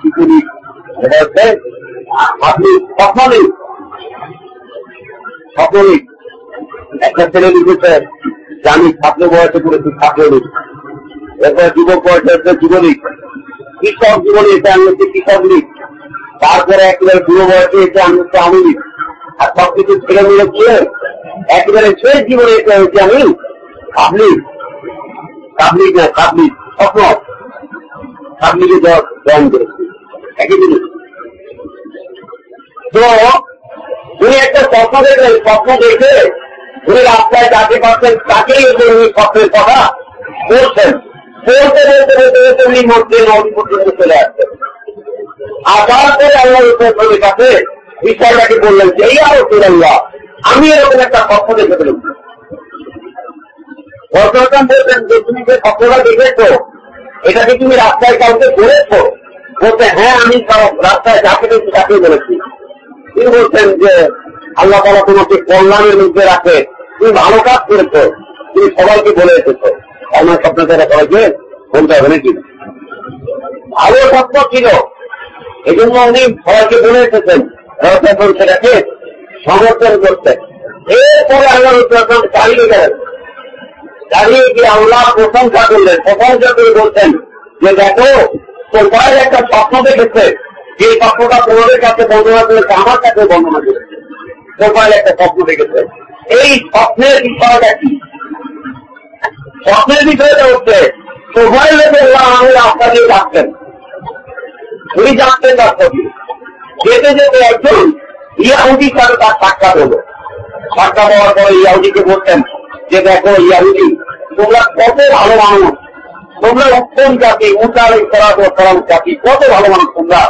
এটা হচ্ছে আপনি স্বপ্নলীগ স্বপ্নলীগ একটা ছেলে লিখেছে যে ছাত্র বয়সে করেছি ছাত্রলীগ এরপরে যুবক বয়সে হচ্ছে যুবলীগ কৃষক জীবনে আমি হচ্ছে কৃষক লীগ। তারপরে একেবারে বুড়ো বয়সে এসে আমি হচ্ছে আওয়ামী লীগ। আর সব কিছু ছেলে মিলে ছিল একেবারে শেষ জীবনে এসে হচ্ছে আমি পাবলিক পাবলিক না পাবলিক স্বপ্ন। পাবলিকে জয়েন করেছি। একই তো, উনি একটা স্বপ্ন দেখলেন স্বপ্ন দেখে উনি রাস্তায় যাকে পাচ্ছেন, তাকেই উনি স্বপ্নের কথা বলছেন। বলতে বলতে বলতে বলতে উনি মধ্যে নদী পর্যন্ত চলে আসছেন। আসার পরে আল্লাহ রসুলের কাছে বিষয়টাকে বললেন যে এই আর রসুল্লাহ আমি এরকম একটা স্বপ্ন দেখে ফেলেছি। বর্তমান বলছেন যে, তুমি যে স্বপ্নটা দেখেছ, এটাকে তুমি রাস্তায় কাউকে বলেছ? বলতে হ্যাঁ আমি রাস্তায় যাকে দেখছি তাকে বলেছি। তিনি বলছেন যে, আল্লাহ তালা তোমাকে কল্যাণের মধ্যে রাখে। তুমি ভালো কাজ করেছ। তুমি সবাইকে বলে এসেছ। আমার স্বপ্ন তারা সবাইকে বলতে হবে নাকি ভালো স্বপ্ন ছিল। এই জন্য উনি সবাইকে বলে এসেছেন সেটাকে সমর্থন করতেন এরপরে আল্লাহ রসুল চালিয়ে গেলেন। দাঁড়িয়ে গিয়ে আল্লাহ প্রশংসা করলেন। প্রশংসা করে বলছেন যে, দেখো, তোমার একটা স্বপ্ন দেখেছে। যে স্বপ্নটা তোমাদের কাছে বর্ণনা করেছে, আমার কাছে বর্ণনা করেছে। তোমার একটা স্বপ্ন দেখেছে। এই স্বপ্নের বিষয়টা কি? স্বপ্নের বিষয়টা হচ্ছে সোফায় লেগে আমি রাস্তা দিয়ে যাচ্ছেন উনি জানতেন রাস্তা দিয়ে। যেতে যেতে একজন ইয়াহুদির সাথে তার সাক্ষাৎ হলো। সাক্ষাৎ হওয়ার পরে ইয়াহুদিকে বলতেন যে, দেখো ইয়াহুদি, তোমরা কত ভালো মানুষ। তোমরা উত্তম জাতি উচার করাম জাতি, কত ভালো মানুষ তোমরা।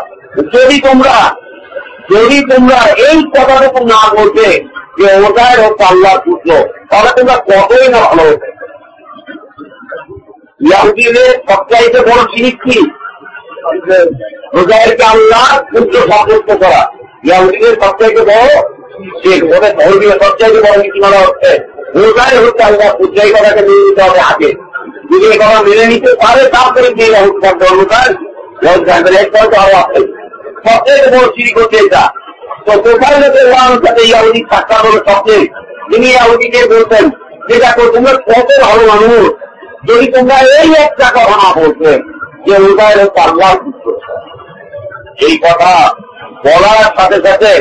যদি তোমরা যদি তোমরা এই কথাটুকু না বলতে যে ওটাই হচ্ছে আল্লাহ পুত্র তাহলে তোমরা কতই না ভালো হতে। সবচাইতে বড় জিনিস কি? রোজাইরকে আল্লাহ পুত্র সাব্যস্ত করা। ইয়াহুদিদের সবচাইতে বড় যে ওদের ধর্মীয় সবচাইতে বড় নীতিমালা হচ্ছে, রোজাই হচ্ছে আল্লাহ পুত্র কথাকে মেনে নিতে হবে আগে। যদি এই কথা মেনে নিতে পারে, তারপরে যে হুৎকার ধর্মকার আরও আছে। বড় চিরি করছে এটা। তো কোথায় লোকের সাথে ইয়াহুদি সাক্ষাৎ হলো তিনি ইয়াহুদিকে বলতেন যে দেখো তোমরা কত ভালো মানুষ যদি তোমরা এই একটা কথা না বলতে, যে হচ্ছে আল্লাহর পুত্র এই কথা বলার সাথে সাথে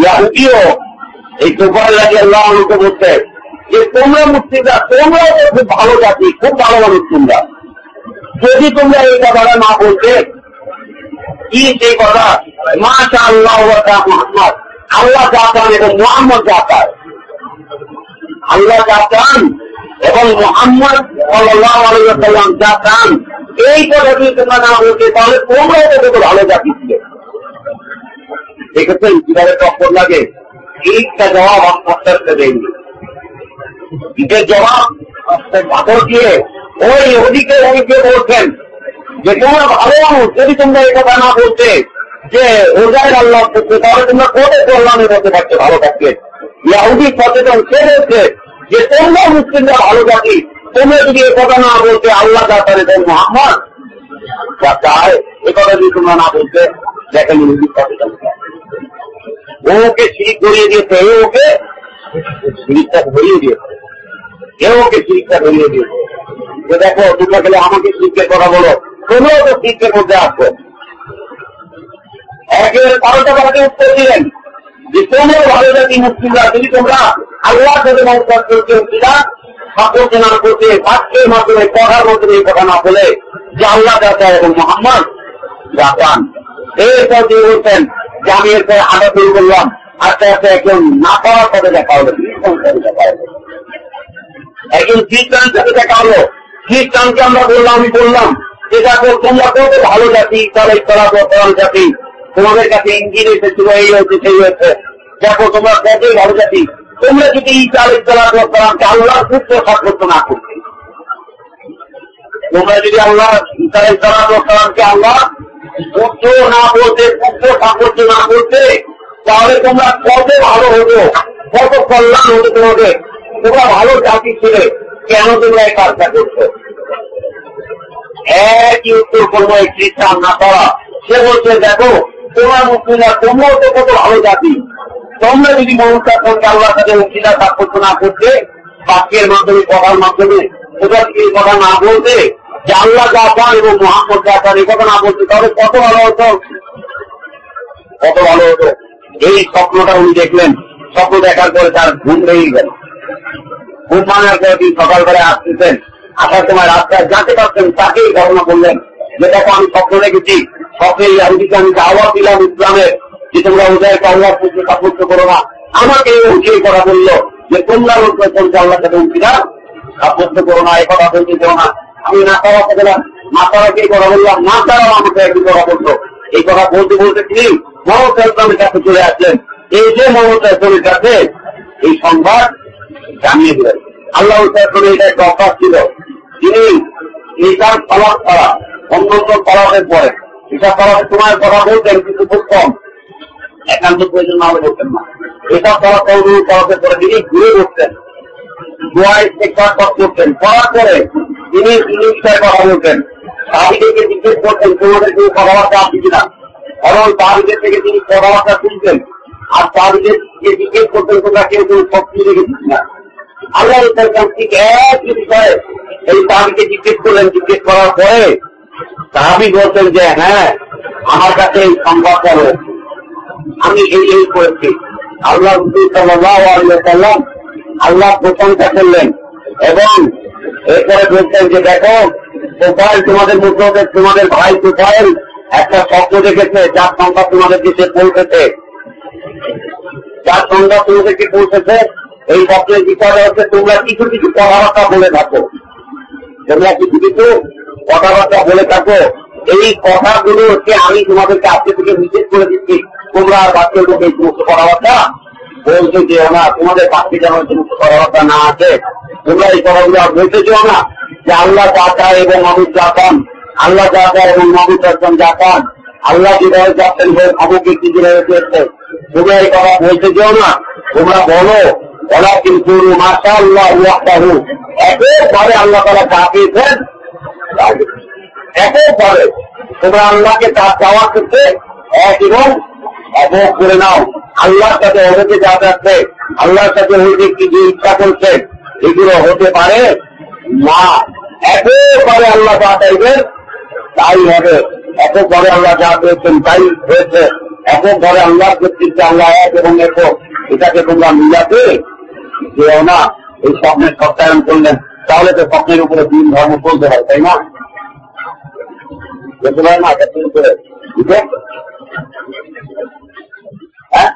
ইয়াহুদিও এই তোফার লাগে আল্লাহ আমাকে বলতে যে তোমরা মুসলিমরা তোমরা তো খুব ভালো জাতি, খুব ভালো মানুষ তোমরা। যদি তোমরা এই কথাটা না বলতে, কি সেই কথা মা মাশা আল্লাহ মোহাম্মদ, আল্লাহ জাতান এবং মোহাম্মদ জাতার আল্লাহ জাতান এবং মোহাম্মদ সাল্লাম জাতান এই কথা যদি তোমরা না বলতে তাহলে তোমরাও তো কত ভালো জাতি ছিল। দেখেছেন কীভাবে টক্কর লাগে? এইটা জবাব আস্তে দেয়নি। ঈদের জবাব পাথর দিয়ে ওই ওদিকে ওদিকে বলছেন যে, তোমরা ভালো যদি তোমরা এই কথা না বলতে, যে রোজায় আল্লাহ করছে তাহলে তোমরা কোটে কল্যাণের মধ্যে থাকতে ভালো থাকবে? ইয়াহুদি সচেতন সে বলছে? যে তোমরা মুসলিমরা ভালো জাতি, তোমরা যদি এ কথা না বলতে আল্লাহ তাহলে তোর মোহাম্মদ। যা চায়, এ কথা যদি তোমরা না বলতে, দেখেন ওকে সিঁড়ি করিয়ে দিয়েছে, এ ওকে সিঁড়িটা ধরিয়ে দিয়েছে। এ ওকে সিঁড়িটা ধরিয়ে দিয়েছে। যে দেখো, তোমরা গেলে আমাকে শিল্পের কথা বলো, তোমরাও তো শিল্পের মধ্যে আসো একেবারে বারোটা বারোটা উত্তর দিলেন। যে তোমরা ভালো জাতি মুসলিমরা, যদি তোমরা আল্লাহ করতে না করতে মাধ্যমে কথা না বলে যে আল্লাহ এবং এরপর বলছেন যে আমি এরপর তৈরি করলাম আস্তে আস্তে একজন না দেখা হলো একজন দেখা হলো। খ্রিস্টানকে আমরা বললাম, আমি বললাম দেখো, তোমরা কত ভালো জাতি তারা ইতলা কোরআন জাতি। তোমাদের কাছে ইঞ্জিন এসেছিল এই হয়েছে সেই হয়েছে দেখো, তোমরা কতই ভালো জাতি, তোমরা যদি ইতাল ইতলা কোরআনকে আল্লাহর পুত্র সাব্যস্ত না করতে। তোমরা যদি আল্লাহ ইতাল ইতলা কোরআনকে আল্লাহ পুত্র না বলতে পুত্র সাব্যস্ত না করতে, তাহলে তোমরা কত ভালো হতো, কত কল্যাণ হতো তোমাদের। তোমরা ভালো জাতি ছিলে, কেন তোমরা এই কাজটা করছ? একই উত্তর করব এই খ্রিস্টান না করা সে বলছে, দেখো তোমার মুসলিমরা তোমরাও তো কত ভালো জাতি। তোমরা যদি মমতার সঙ্গে আল্লাহর সাথে উচিতা সাক্ষর না করতে, বাক্যের মাধ্যমে, কথার মাধ্যমে কোথা থেকে এই কথা না বলতে, যে আল্লাহ জাফান এবং মোহাম্মদ জাফান এই কথা না বলতে, তাহলে কত ভালো হতো? কত ভালো হতো? এই স্বপ্নটা উনি দেখলেন। স্বপ্ন দেখার পরে তার ঘুম ভেঙে গেল। ঘুম ভাঙার পরে তিনি সকাল করে আসতেছেন। আসার সময় রাস্তায় যাকে পারছেন তাকেই ঘটনা করলেন যে, দেখো আমি স্বপ্ন দেখেছি। স্বপ্নে ইয়াহুদিকে আমি দাওয়া দিলাম ইসলামের যে তোমরা ওদেরকে আল্লাহ সাব্যস্ত করো না। আমাকে উঠিয়ে করা বলল যে, তোমরা বলছো আল্লাহ সাথে উঠিরা সাব্যস্ত করো না, এ কথা বলতে দেবো না। আমি না করা গেলাম না করাকেই করা বললাম? না তারাও আমাকে একই কথা বলতো এই কথা বলতে বলতে তিনি মমতা ইসলামের কাছে চলে আসলেন। এই যে মমতা ইসলামের কাছে এই সংবাদ জানিয়ে দিলেন। আল্লাহ ইসলামে এটা একটা অভ্যাস ছিল তিনি নিশার ফলাপ করা অন্য ফলাপের পরে নিশার ফলাপের সময় কথা বলতেন কিন্তু খুব কম। একান্ত প্রয়োজন না বলতেন না। এটা ফলাপ ফলাপের পরে তিনি ঘুরে বসতেন। করতেন। পরে তিনি কথা বলতেন জিজ্ঞেস করতেন, তোমাদের কথাবার্তা আসছে কিনা? এবং তাহিদের থেকে তিনি কথাবার্তা শুনতেন। আর তাহিদেরকে জিজ্ঞেস করতেন, তোমরা কেউ কেউ শক্তি রেখেছিস না আল্লাহ ঠিক এক বিষয়ে এই তাহাবিকে জিজ্ঞেস করলেন। জিজ্ঞেস করার পরে তাহাবি বলতেন যে হ্যাঁ আমার কাছে এই সংবাদটা রয়েছে। আমি এই এই করেছি। আল্লাহ সাল্লাম আল্লাহ প্রশংসা করলেন এবং এরপরে বলছেন যে, দেখো তোফাইল তোমাদের মধ্যে তোমাদের ভাই তোফাইল একটা স্বপ্ন দেখেছে, যার সংখ্যা তোমাদের দেশে পৌঁছেছে। যার সংখ্যা তোমাদেরকে পৌঁছেছে, এই স্বপ্নের বিষয়টা হচ্ছে তোমরা কিছু কিছু কথাবার্তা বলে থাকো। তোমরা কিছু কিছু কথাবার্তা বলে থাকো, এই কথাগুলো হচ্ছে আমি তোমাদেরকে আজকে থেকে নিষেধ করে দিচ্ছি, তোমরা আর বাচ্চার লোক এই সমস্ত কথাবার্তা বলতে যেও না, তোমাদের পাখি যেন সমস্ত কথাবার্তা না আছে তোমরা এই কথাগুলো আর বলতে চেও না যে আল্লাহ চাচা এবং অমিত জাপান আল্লাহ চাচা এবং মমিত একজন জাপান আল্লাহ যেভাবে যাচ্ছেন হয়ে অমুকে কি যেভাবে চেয়েছে তোমরা এই কথা বলতে চেও না, তোমরা বলো ওরা কিন্তু মাসা আল্লাহ ওয়াহদাহু। একবারে আল্লাহ তারা চা পেয়েছেন একবারে তোমরা আল্লাহকে তার চাওয়ার ক্ষেত্রে এক এবং অবহ করে নাও। আল্লাহর সাথে হতে যা যাচ্ছে আল্লাহর সাথে হইতে কি যে ইচ্ছা করছে, এগুলো হতে পারে না। একবারে আল্লাহ যা চাইবেন, তাই হবে। একবারে আল্লাহ যা পেয়েছেন তাই হয়েছে। একবারে আল্লাহর কর্তৃত্বে আল্লাহ এক এবং একক। এটাকে তোমরা মিলাতে যেও না এই স্বপ্নের সত্যায়ন করলেন। তাহলে তো স্বপ্নের উপরে দিন ধর্ম চলতে হয়, তাই না? বলতে পারে না হ্যাঁ?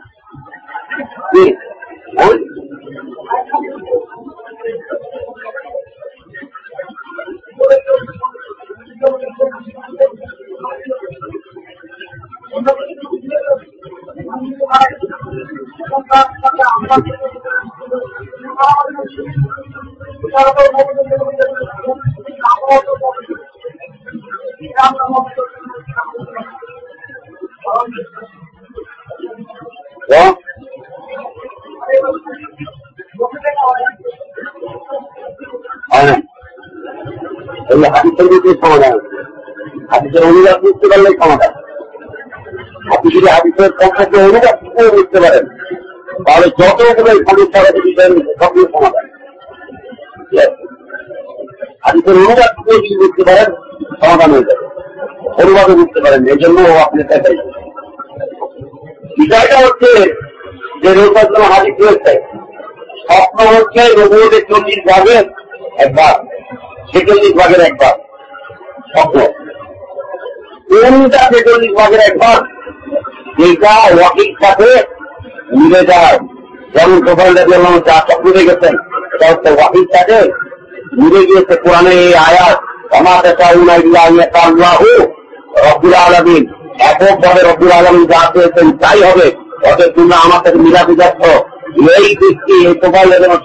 কি হাদিসের ভিতরে সমাধান হাদিসের অনুবাদ বুঝতে পারলে সমাধান আপনি যদি হাদিসের কমপক্ষে অনুবাদ বুঝতে পারেন তাহলে যতগুলো সমস্যা হবে বিষয়ের সবগুলো সমাধান হাদিসের অনুবাদ যদি বুঝতে পারেন, সমাধান হয়ে যাবে। অনুবাদও বুঝতে পারেন, এই জন্য আপনি দেখাই বিষয়টা হচ্ছে যে রোসার হাদিস রয়েছে স্বপ্ন হচ্ছে নবুয়ের চল্লিশ ভাগের একবার, ছেচল্লিশ ভাগের একবার স্বপ্ন। কোনটা ছেচল্লিশ ভাগের একবার? যেটা ওয়াকির সাথে মিলে যায় যেমন যেমন যা ওয়াকির সাথে মিলে গিয়েছে কোরআনে এই আয়াত আলমিন। এককভাবে আলমিন যা তাই হবে। অতএব তোমরা আমার সাথে মিলাতে যাচ্ছ এই ব্যক্তি এই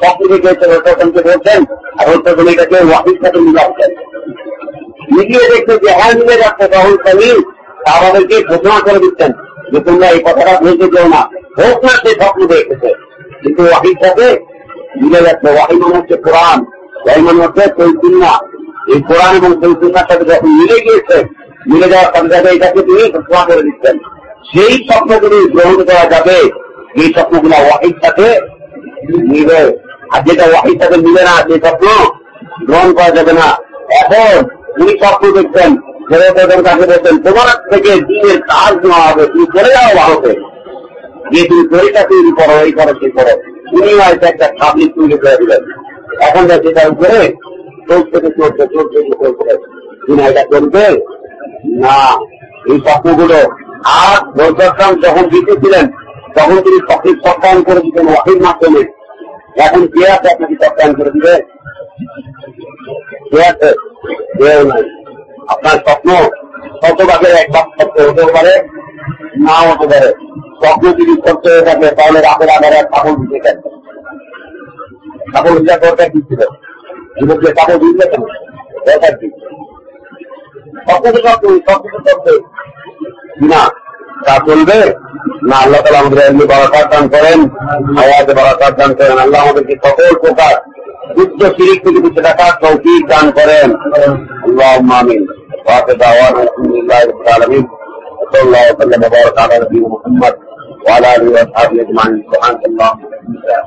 স্বপ্ন দেখেছে রোশনকে বলছেন, আর রোশন এটাকে ওয়াকির সাথে মিলাচ্ছেন মিলিয়ে দেখছে যে হ্যাঁ মিলে যাচ্ছে তখন সামিল আমাদেরকে ঘোষণা করে দিচ্ছেন। যে তোমরা এই কথাটা বলতে চাও না, হোক না সে স্বপ্ন দেখেছে। কিন্তু ওয়াহির সাথে মিলে যাচ্ছে। ওয়াহি মানে হচ্ছে কোরআন। ওয়াহি মানে হচ্ছে চৈতন্যা এই কোরআন এবং চৈতন্যার সাথে যখন মিলে গিয়েছে, মিলে যাওয়ার সাথে সাথে এটাকে তিনি ঘোষণা করে দিচ্ছেন। সেই স্বপ্নগুলি গ্রহণ করা যাবে। এই স্বপ্নগুলো ওয়াহির সাথে মিলে। আর যেটা ওয়াহির সাথে মিলে না, সেই স্বপ্ন গ্রহণ করা যাবে না। এখন উনি স্বপ্ন দেখছেন। বলছেন তোমার থেকে দিনের কাজ নেওয়া হবে, তুমি যাও ভারতে। যে তুমি তৈরি করো, এই করো, সেই করো। হয়তো একটা সাবলিক তৈরি করে দিলেন এখন সেটার উপরে চলতে চলতে তিনি এটা করবে? না। এই স্বপ্নগুলো আর বৈদ্যাম যখন জিতেছিলেন, তখন তিনি সঠিক সত্যায়ন করে দিতেন ওয়াহির মাধ্যমে। এখন কে আছে আপনাকে সত্যায়ন করে দিবে? কে আছে? কেউ নাই। আপনার স্বপ্ন কত ভাগের এক ভাগ সত্য হতেও পারে, নাও হতে পারে। স্বপ্ন যদি সত্য হয়ে থাকে, তাহলে রাতের আধারে কাপড় দিতে কাপড় দিতে দরকার কি ছিল। যুবককে কাপড় দিতে কেন দরকার কি? না, তা চলবে। না, আল্লাহ তালা আমাদের এমনি বারাকাত দান করেন বারাকাত দান করেন। আল্লাহ আমাদেরকে সকল প্রকার উচ্চ শিরিক থেকে বেঁচে থাকার তৌফিক দান করেন। আল্লাহ আমিন। واخر دعوانا الحمد لله رب العالمين وصلى الله وسلم. وبارك على نبينا محمد وعلى آله وأصحابه أجمعين. سبحانك اللهم وبحمدك.